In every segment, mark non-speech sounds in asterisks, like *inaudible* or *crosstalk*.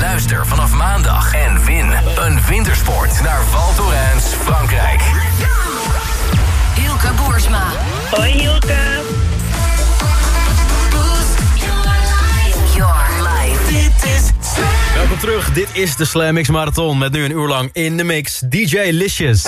Luister vanaf maandag en win een wintersport naar Val Thorens, Frankrijk. Hilke Boersma. Hoi Hilke. Welkom terug, dit is de Slammix Marathon met nu een uur lang in de mix DJ Licious.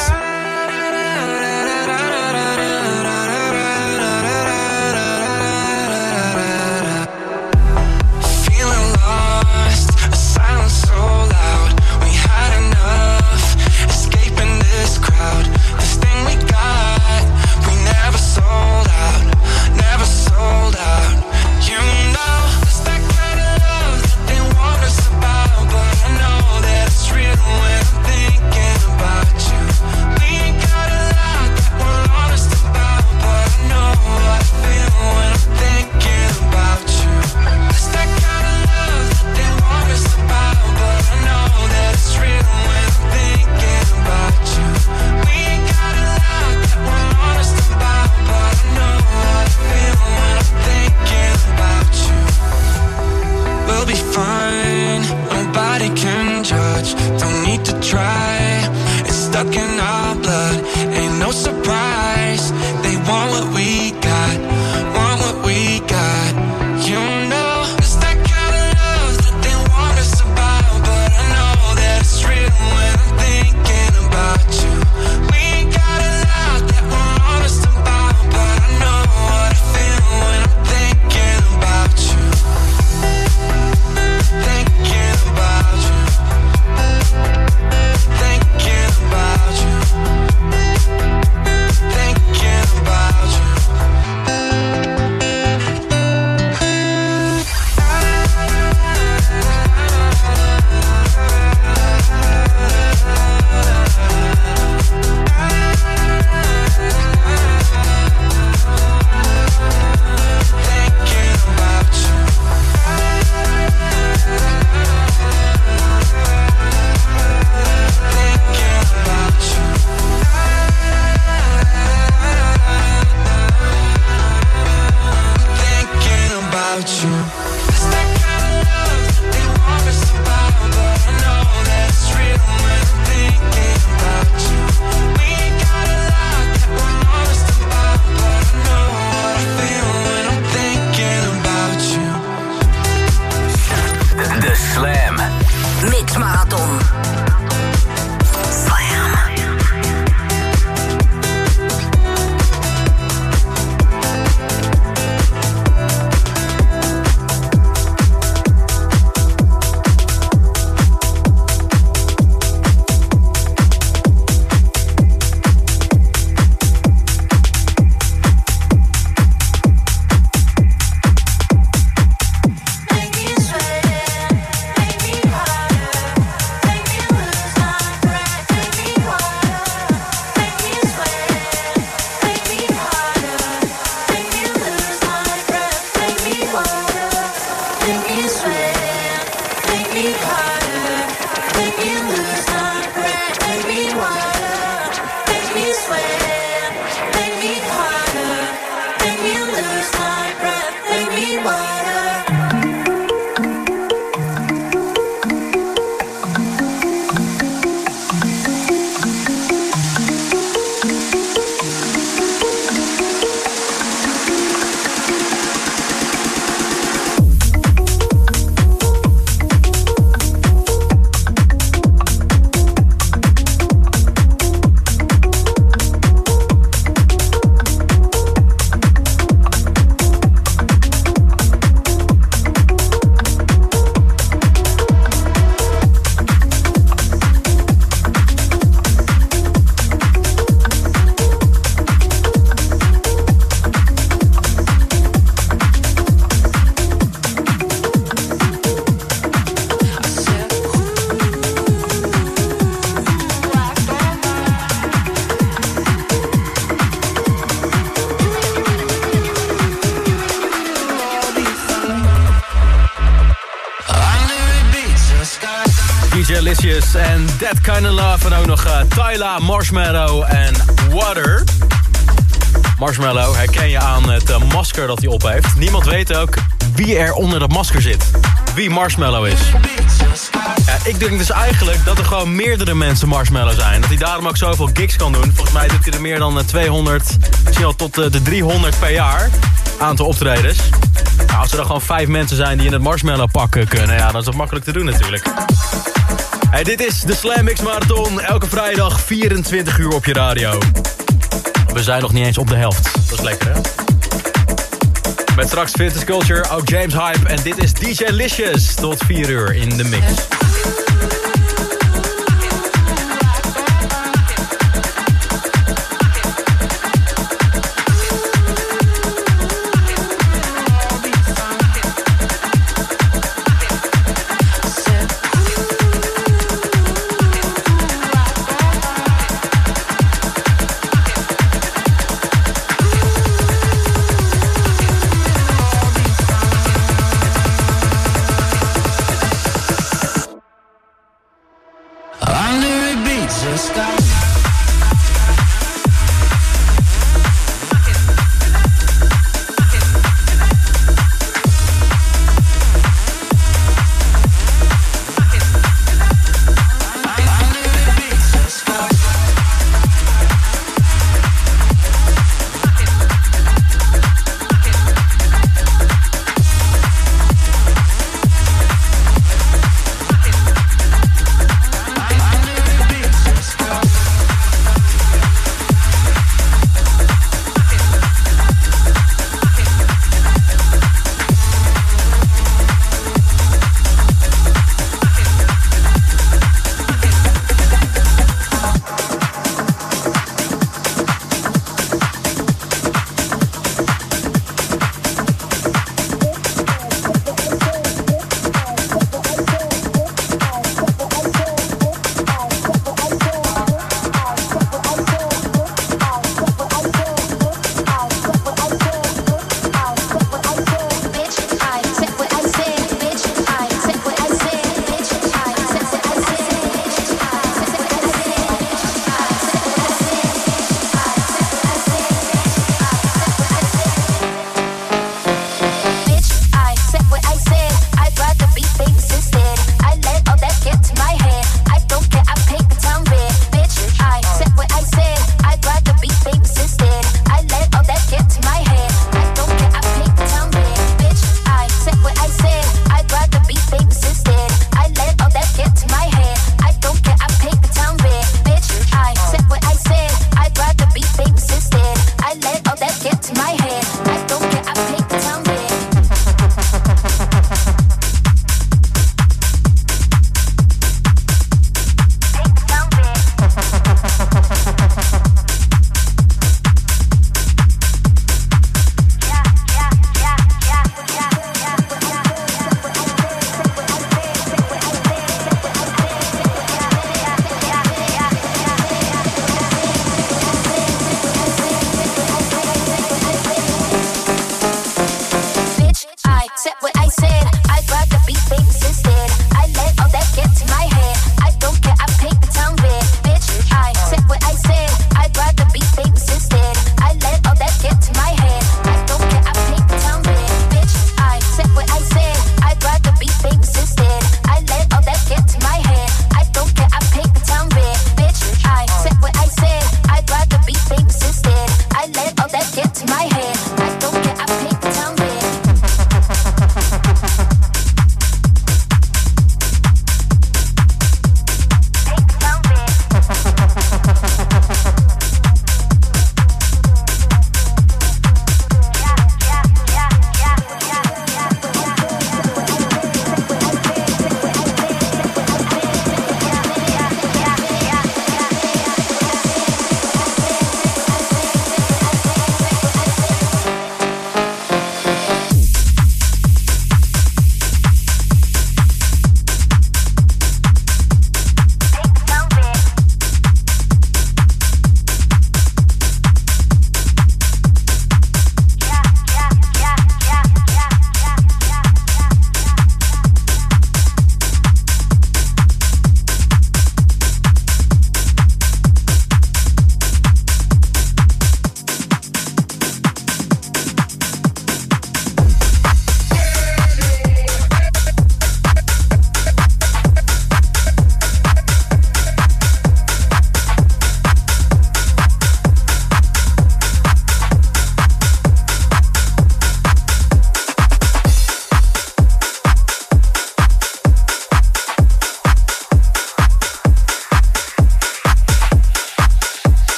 Tyla, Marshmallow en Water. Marshmallow herken je aan het eh, masker dat hij op heeft. Niemand weet ook wie er onder dat masker zit. Wie Marshmallow is. Ja, ik denk dus eigenlijk dat er gewoon meerdere mensen Marshmallow zijn. Dat hij daarom ook zoveel gigs kan doen. Volgens mij doet hij er meer dan eh, 200, misschien al tot eh, de 300 per jaar. Aantal optredens. Nou, als er dan gewoon vijf mensen zijn die in het Marshmallow pakken kunnen... Ja, dan is dat makkelijk te doen natuurlijk. Dit is de Slam Mix Marathon. Elke vrijdag 24 uur op je radio. We zijn nog niet eens op de helft. Dat is lekker, hè? Met straks Vintage Culture, ook James Hype. En dit is DJ Licious. Tot 4 uur in de mix.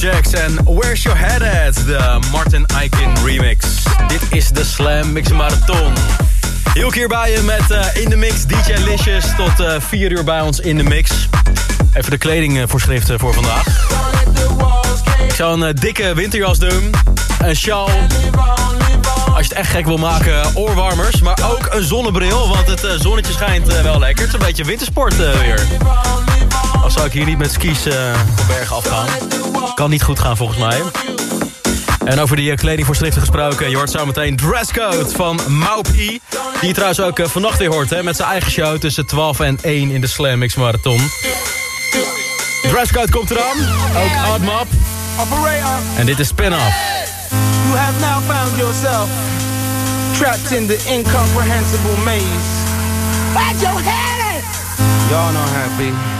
Jacks en Where's Your Head At? De Martin Aiken remix. Dit is de Slam Mix Marathon. Hielk hier bij je met eh, In The Mix DJ Licious tot eh 4 uur bij ons in de mix. Even de kledingvoorschriften voor vandaag. Ik zou een eh, dikke winterjas doen. Een sjaal. Als je het echt gek wil maken, oorwarmers. Maar ook een zonnebril, want het eh, zonnetje schijnt eh, wel lekker. Het is een beetje wintersport eh, weer. Al zou ik hier niet met skis eh van bergen afgaan. Kan niet goed gaan volgens mij. En over die eh, kledingvoorschriften gesproken... je hoort zo meteen Dresscode van Maupie. Die je trouwens ook eh, vannacht weer hoort, hè, met zijn eigen show... tussen 12 en 1 in de Slam Mix Marathon. Dresscode komt eraan. Ook. Operator, En dit is Spin-Off. you have now found yourself trapped in the incomprehensible maze. Where's your head at? Y'all know how it be.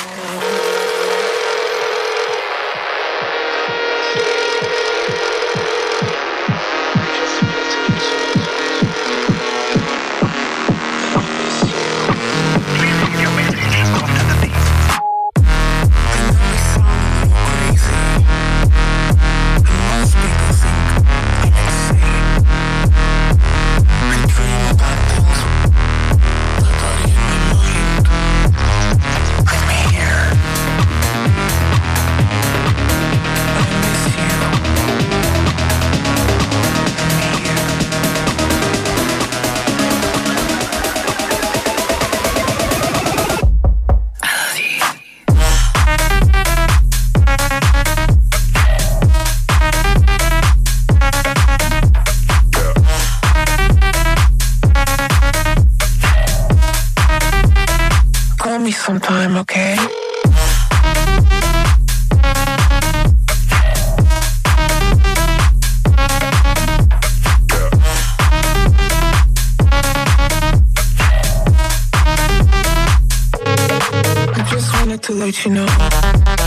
to let you know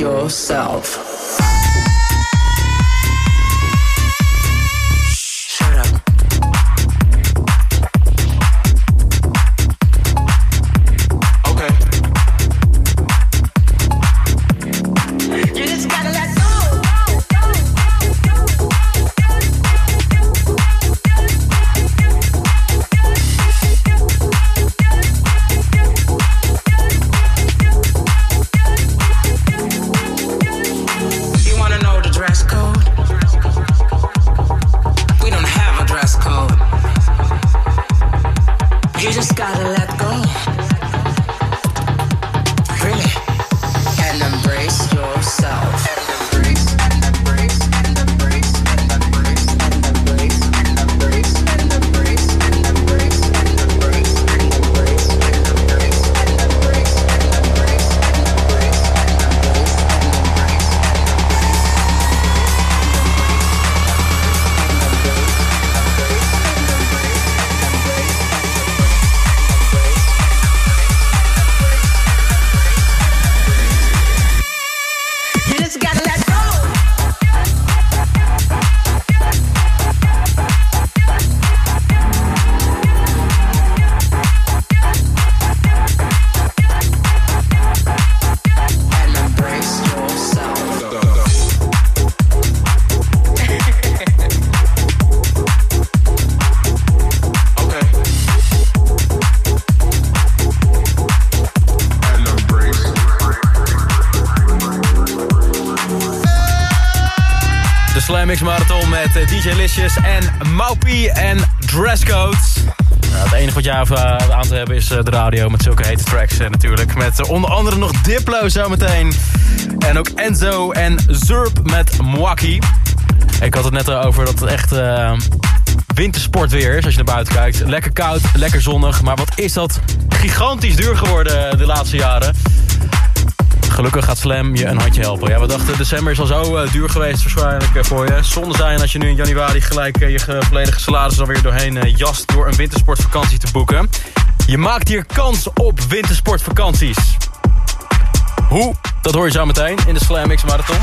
yourself. Met eh, DJ Licious en Maupie en Dresscode. Nou, het enige wat jij eh, aan te hebben is eh, de radio met zulke hete tracks eh, natuurlijk. Met onder andere nog Diplo zometeen. En ook Enzo en Zurp met Mwaki. Ik had het net over dat het echt wintersport weer is als je naar buiten kijkt. Lekker koud, lekker zonnig. Maar wat is dat gigantisch duur geworden de laatste jaren. Gelukkig gaat Slam je een handje helpen. Ja, we dachten december is al zo eh, duur geweest waarschijnlijk eh, voor je. Zonde zijn als je nu in januari gelijk eh, je ge- volledige salaris er weer doorheen jast... door een wintersportvakantie te boeken. Je maakt hier kans op wintersportvakanties. Hoe? Dat hoor je zo meteen in de Slam X Marathon.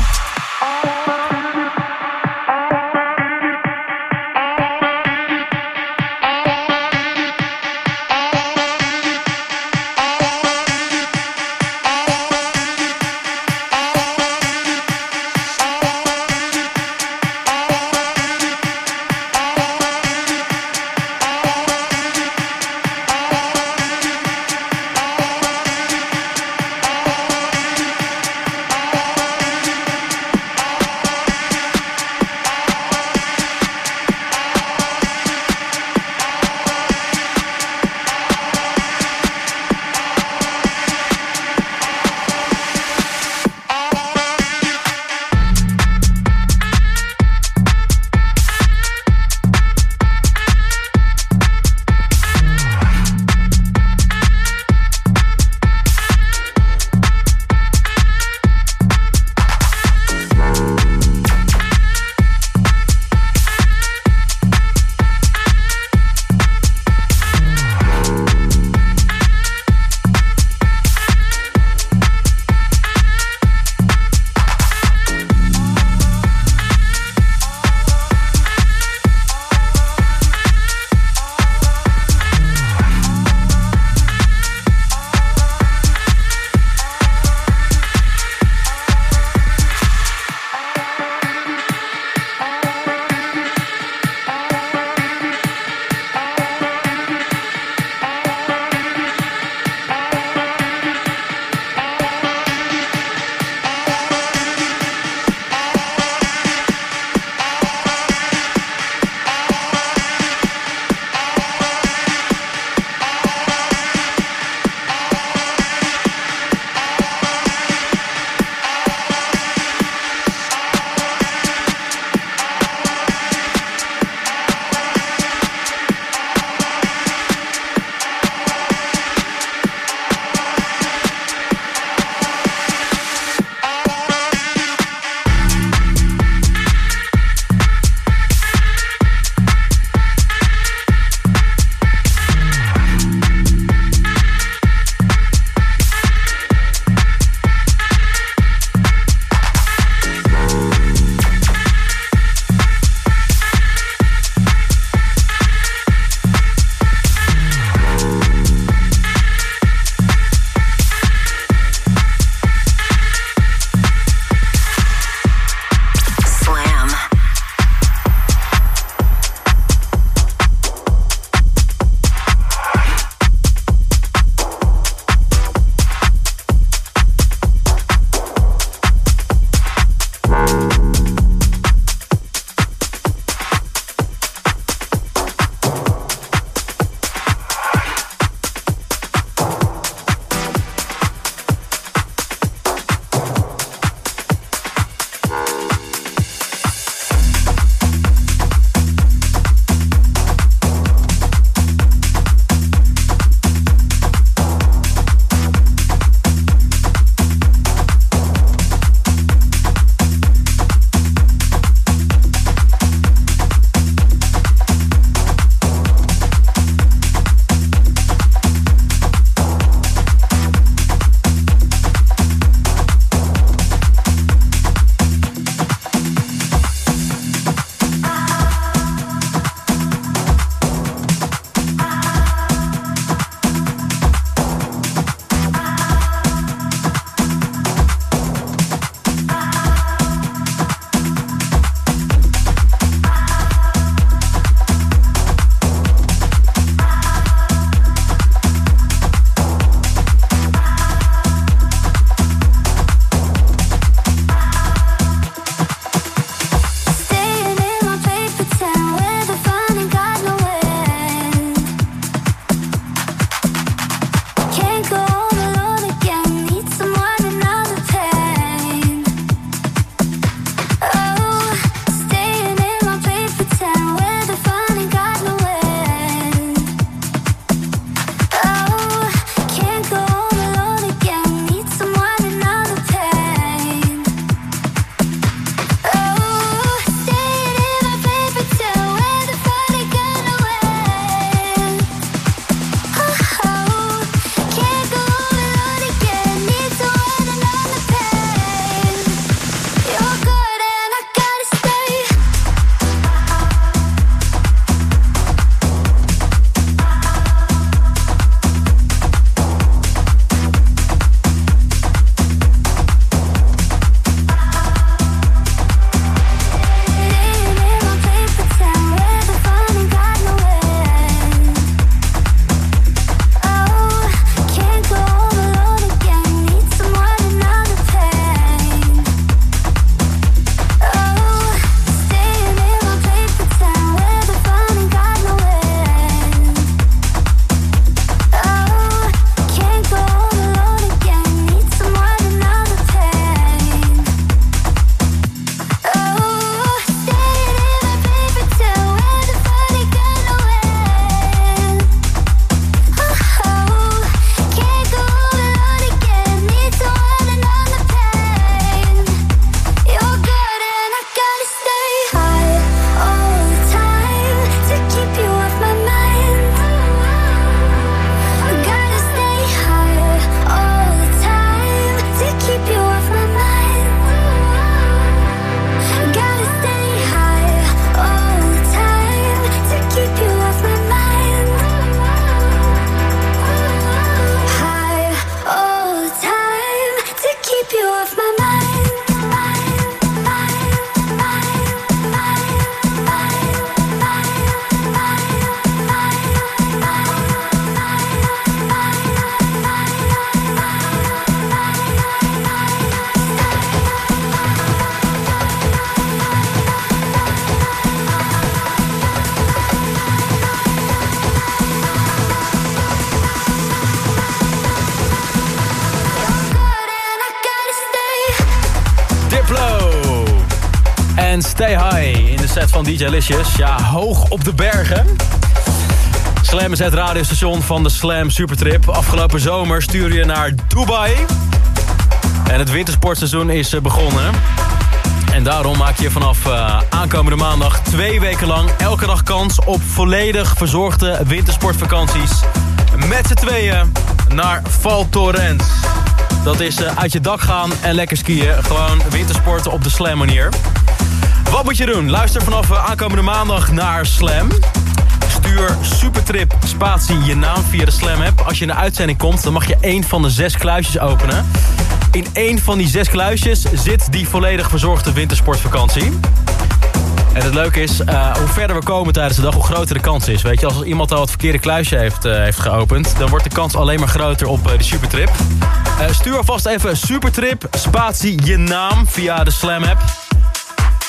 DJ Licious. Ja, hoog op de bergen. Slam is het radiostation van de Slam Supertrip. Afgelopen zomer stuur je naar Dubai. En het wintersportseizoen is eh, begonnen. En daarom maak je vanaf eh, aankomende maandag twee weken lang... elke dag kans op volledig verzorgde wintersportvakanties. Met z'n tweeën naar Val Thorens. Dat is eh, uit je dak gaan en lekker skiën. Gewoon wintersporten op de Slam manier. Wat moet je doen? Luister vanaf eh, aankomende maandag naar Slam. Stuur Supertrip spatie je naam via de Slam app. Als je in de uitzending komt, dan mag je één van de zes kluisjes openen. In één van die zes kluisjes zit die volledig verzorgde wintersportvakantie. En het leuke is, eh, hoe verder we komen tijdens de dag, hoe groter de kans is. Weet je, als iemand al het verkeerde kluisje heeft, eh, heeft geopend... dan wordt de kans alleen maar groter op eh, de Supertrip. Stuur alvast even Supertrip, spatie je naam via de Slam app.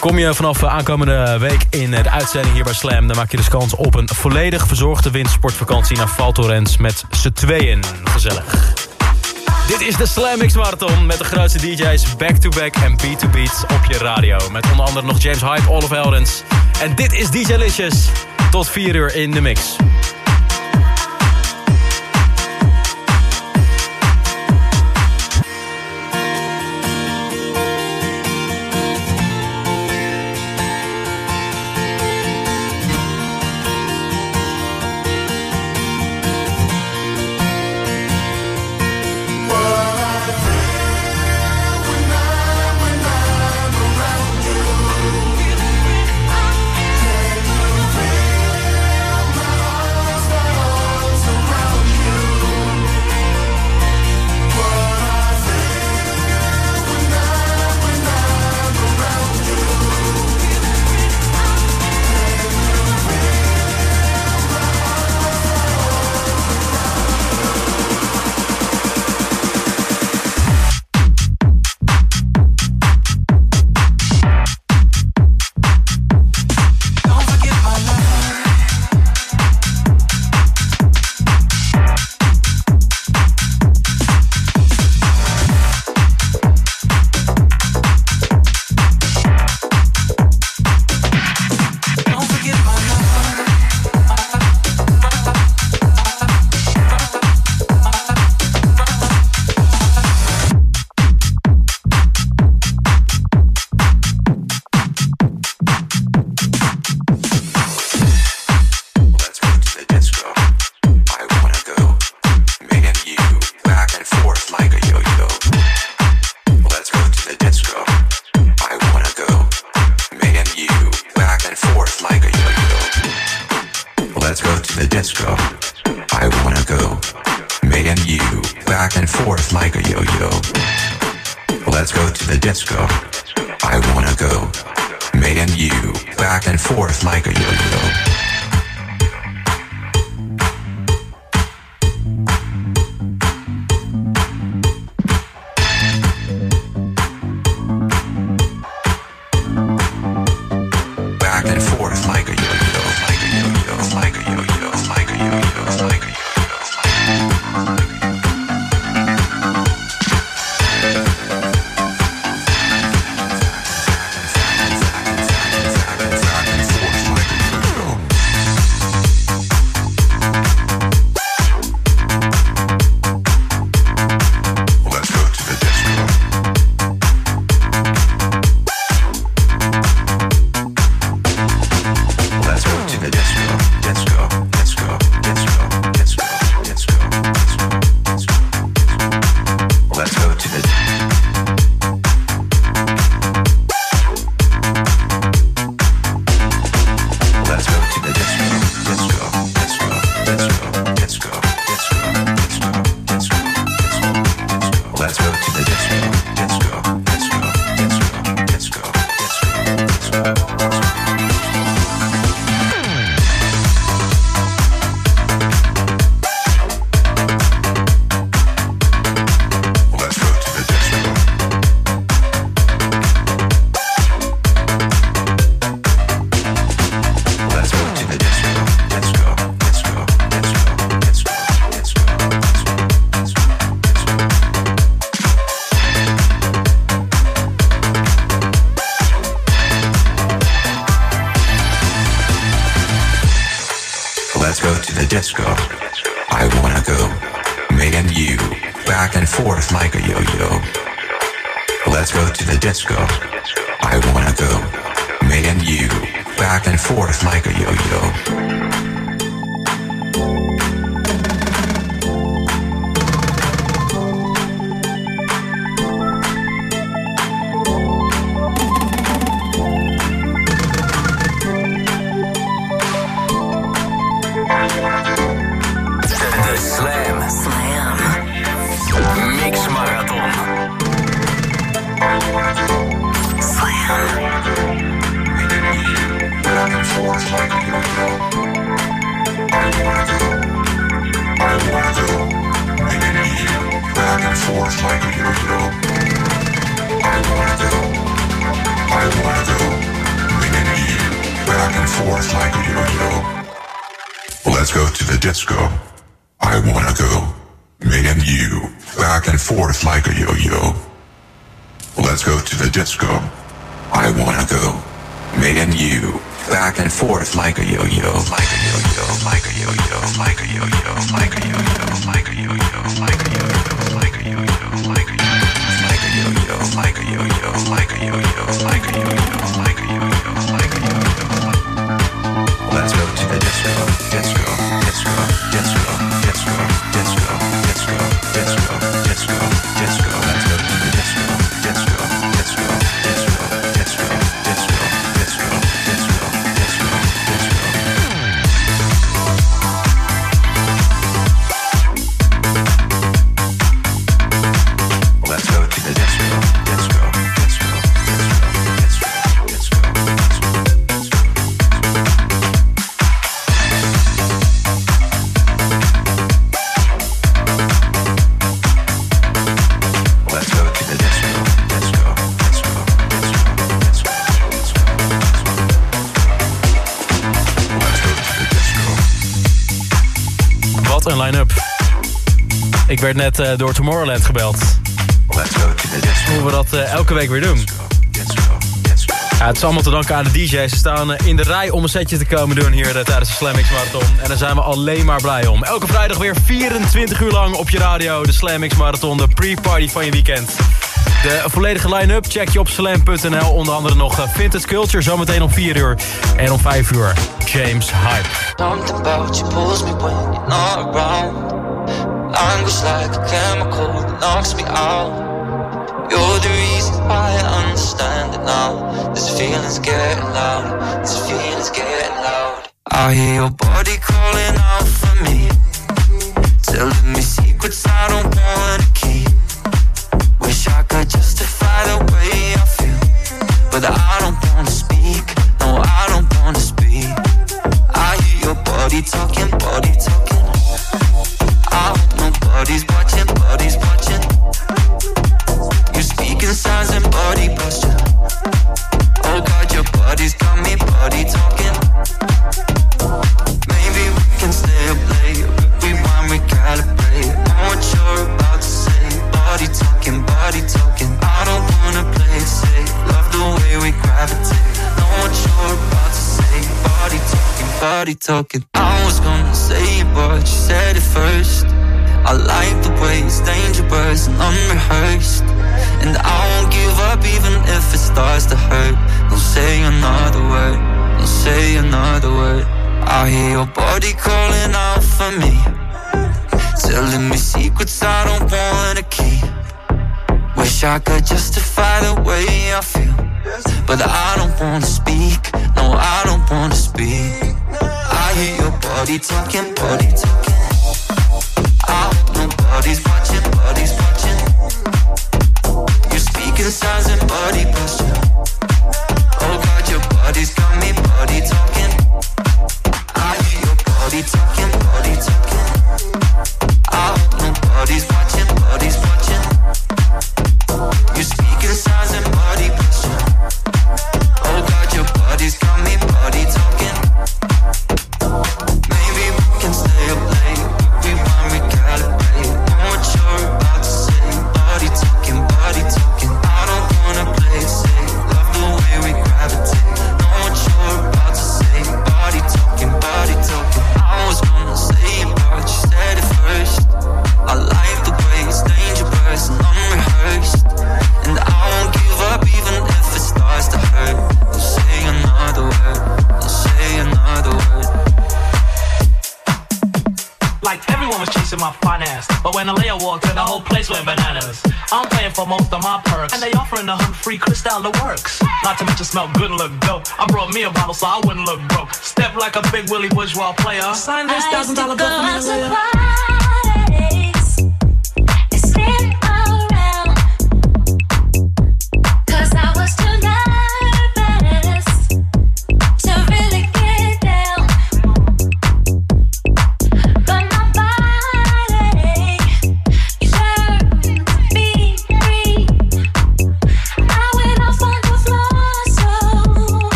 Kom je vanaf aankomende week in de uitzending hier bij Slam... dan maak je dus kans op een volledig verzorgde wintersportvakantie... naar Val Thorens met z'n tweeën. Gezellig. Dit is de Slam Mix Marathon met de grootste DJ's back-to-back en beat-to-beat op je radio. Met onder andere nog James Hype, Olaf Eldens. En dit is DJ Licious. Tot 4 uur in de mix. Disco. I wanna go. Me and you, back and forth like a yo-yo. Let's go to the disco. I wanna go. Me and you, back and forth like a yo-yo. Go the disco. I wanna go. Me and you, back and forth like a yo-yo, like a yo-yo, like a yo-yo, like a yo-yo, like a yo-yo, like a yo-yo, like a yo-yo, like a yo-yo, like a yo-yo, like a yo-yo, like a yo-yo, like a yo-yo, like a yo-yo, like a yo-yo, like a yo-yo. Let's go to the disco, disco, disco, disco, disco, disco, disco, disco, disco. Ik werd net eh, door Tomorrowland gebeld. Hoe we dat eh, elke week weer doen. Ja, het is allemaal te danken aan de DJ's. Ze staan eh, in de rij om een setje te komen doen hier tijdens de Slam X Marathon. En daar zijn we alleen maar blij om. Elke vrijdag weer 24 uur lang op je radio. De Slam X Marathon, de pre-party van je weekend. De volledige line-up check je op slam.nl. Onder andere nog Vintage Culture, zometeen om 4 uur. En om 5 uur James Hype. Around. Language like a chemical that knocks me out. You're the reason why I understand it now. This feeling's getting loud. This feeling's getting loud. I hear your body calling out for me. Telling me talking. I was gonna say it, but you said it first. I like the way it's dangerous and unrehearsed. And I won't give up even if it starts to hurt. Don't say another word, don't say another word. I hear your body calling out for me. Telling me secrets I don't wanna keep. Wish I could justify the way I feel. But I don't wanna speak, no, I don't wanna speak. I hear your body talking, body talking.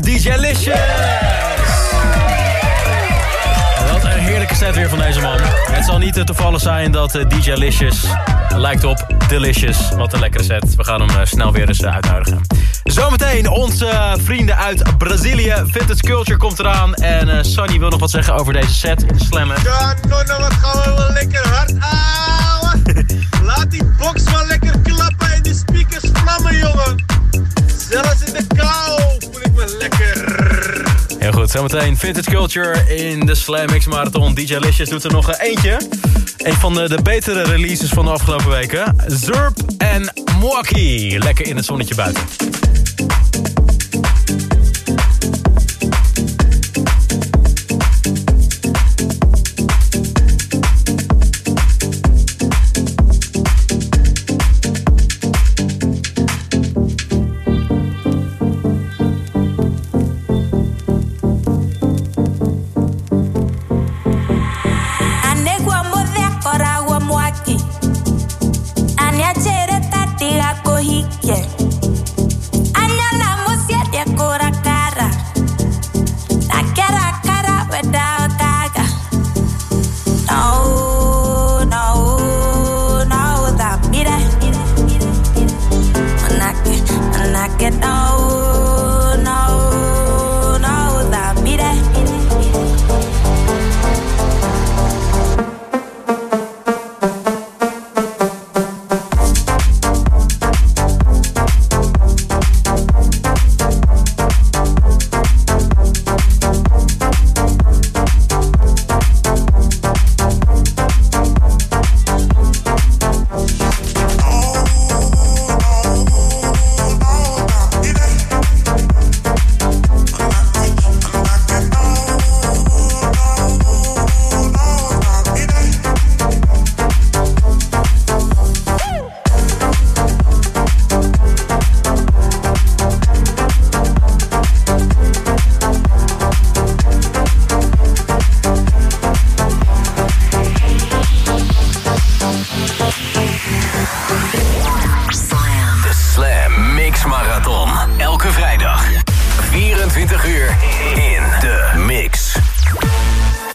DJ Licious. Wat een heerlijke set weer van deze man. Het zal niet toevallig zijn dat eh, DJ Licious lijkt op Delicious. Wat een lekkere set. We gaan hem eh, snel weer eens eh, uitnodigen. Zometeen onze vrienden uit Brazilië. Vintage Culture komt eraan. En Sunny wil nog wat zeggen over deze set Slemmen. slammen. Ja, nou, wat gaan we wel lekker hard houden. *laughs* Laat die box wel. Zometeen Vintage Culture in de Slam X Marathon. DJ Listjes doet er nog eentje. Een van de, betere releases van de afgelopen weken. Zurp en Moaki, Lekker in het zonnetje buiten.